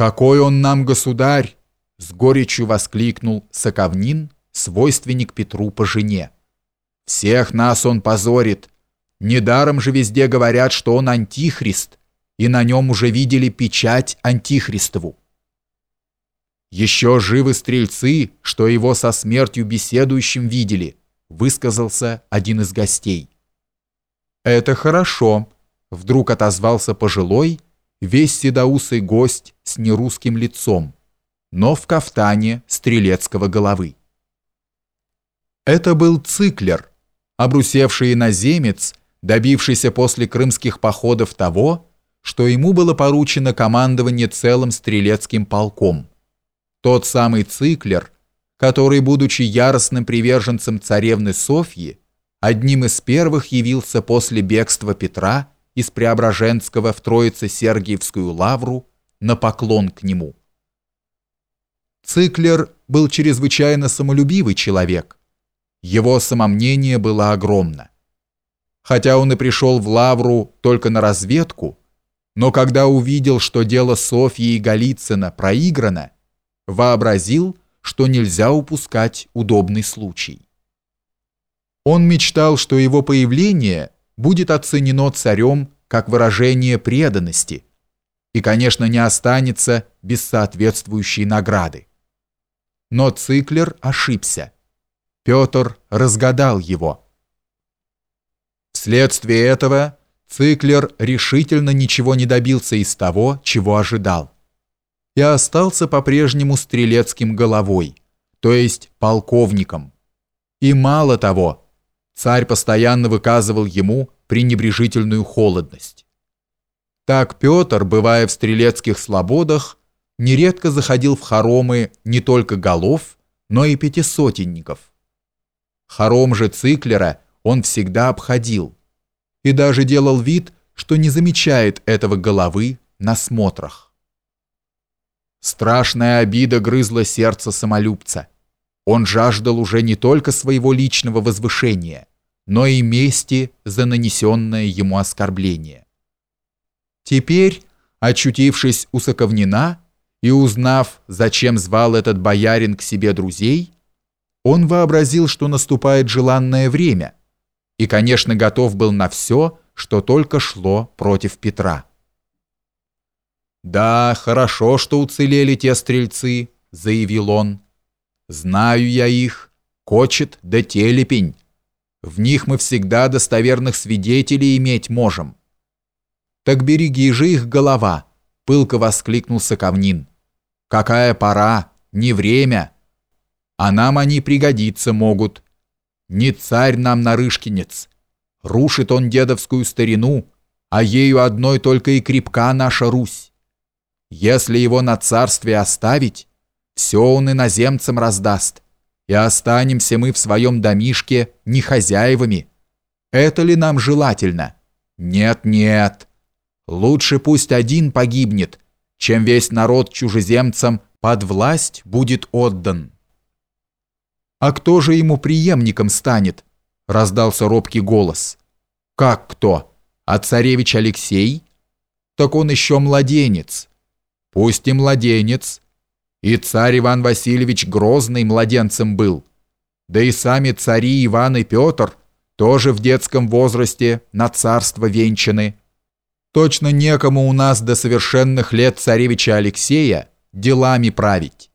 «Какой он нам государь!» — с горечью воскликнул Соковнин, свойственник Петру по жене. «Всех нас он позорит. Недаром же везде говорят, что он антихрист, и на нем уже видели печать антихристову. Еще живы стрельцы, что его со смертью беседующим видели, высказался один из гостей. Это хорошо, вдруг отозвался пожилой, весь седоусый гость с нерусским лицом, но в кафтане стрелецкого головы. Это был циклер, обрусевший иноземец, добившийся после крымских походов того, что ему было поручено командование целым стрелецким полком. Тот самый циклер, который, будучи яростным приверженцем царевны Софьи, одним из первых явился после бегства Петра из Преображенского в Троице-Сергиевскую лавру на поклон к нему. Циклер был чрезвычайно самолюбивый человек. Его самомнение было огромно. Хотя он и пришел в лавру только на разведку, но когда увидел, что дело Софьи и Голицына проиграно, вообразил, что нельзя упускать удобный случай. Он мечтал, что его появление будет оценено царем как выражение преданности и, конечно, не останется без соответствующей награды. Но Циклер ошибся. Петр разгадал его. Вследствие этого Циклер решительно ничего не добился из того, чего ожидал. И остался по-прежнему стрелецким головой, то есть полковником. И мало того, царь постоянно выказывал ему пренебрежительную холодность. Так Петр, бывая в стрелецких слободах, нередко заходил в хоромы не только голов, но и пятисотенников. Хором же Циклера он всегда обходил и даже делал вид, что не замечает этого головы на смотрах. Страшная обида грызла сердце самолюбца. Он жаждал уже не только своего личного возвышения, но и мести за нанесенное ему оскорбление. Теперь, очутившись у Соковнина и узнав, зачем звал этот боярин к себе друзей, он вообразил, что наступает желанное время, и, конечно, готов был на все, что только шло против Петра. «Да, хорошо, что уцелели те стрельцы», — заявил он. «Знаю я их, кочет да телепень». В них мы всегда достоверных свидетелей иметь можем. Так береги же их голова, пылко воскликнул Соковнин. Какая пора, не время. А нам они пригодиться могут. Не царь нам нарышкинец. Рушит он дедовскую старину, а ею одной только и крепка наша Русь. Если его на царстве оставить, все он иноземцам раздаст и останемся мы в своем домишке не хозяевами. Это ли нам желательно? Нет, нет. Лучше пусть один погибнет, чем весь народ чужеземцам под власть будет отдан. А кто же ему преемником станет? Раздался робкий голос. Как кто? А царевич Алексей? Так он еще младенец. Пусть и младенец, и царь Иван Васильевич Грозный младенцем был. Да и сами цари Иван и Петр тоже в детском возрасте на царство венчаны. Точно некому у нас до совершенных лет царевича Алексея делами править.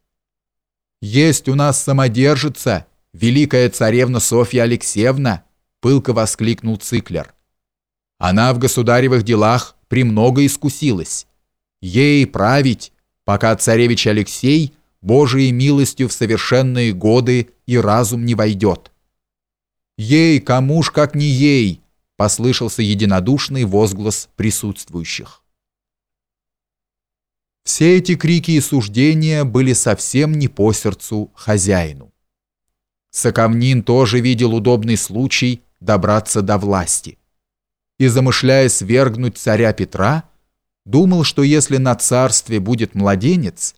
Есть у нас самодержица, великая царевна Софья Алексеевна, пылко воскликнул Циклер. Она в государевых делах премного искусилась. Ей править пока царевич Алексей Божией милостью в совершенные годы и разум не войдет. «Ей, кому ж как не ей!» – послышался единодушный возглас присутствующих. Все эти крики и суждения были совсем не по сердцу хозяину. Соковнин тоже видел удобный случай добраться до власти. И замышляя свергнуть царя Петра, думал, что если на царстве будет младенец,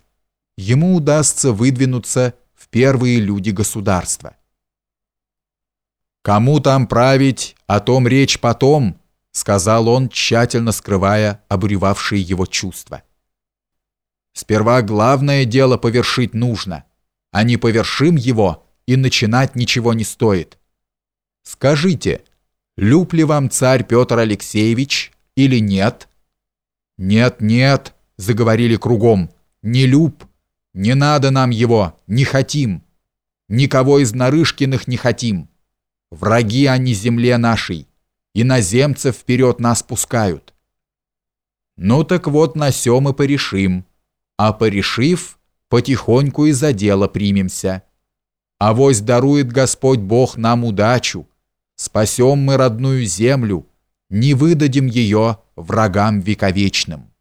ему удастся выдвинуться в первые люди государства. «Кому там править, о том речь потом», сказал он, тщательно скрывая обуревавшие его чувства. Сперва главное дело повершить нужно, а не повершим его, и начинать ничего не стоит. Скажите, люб ли вам царь Петр Алексеевич или нет? Нет, нет, заговорили кругом, не люб, не надо нам его, не хотим. Никого из Нарышкиных не хотим. Враги они земле нашей, иноземцев вперед нас пускают. Ну так вот на сём и порешим, а порешив, потихоньку и за дело примемся. А вось дарует Господь Бог нам удачу, спасем мы родную землю, не выдадим ее врагам вековечным.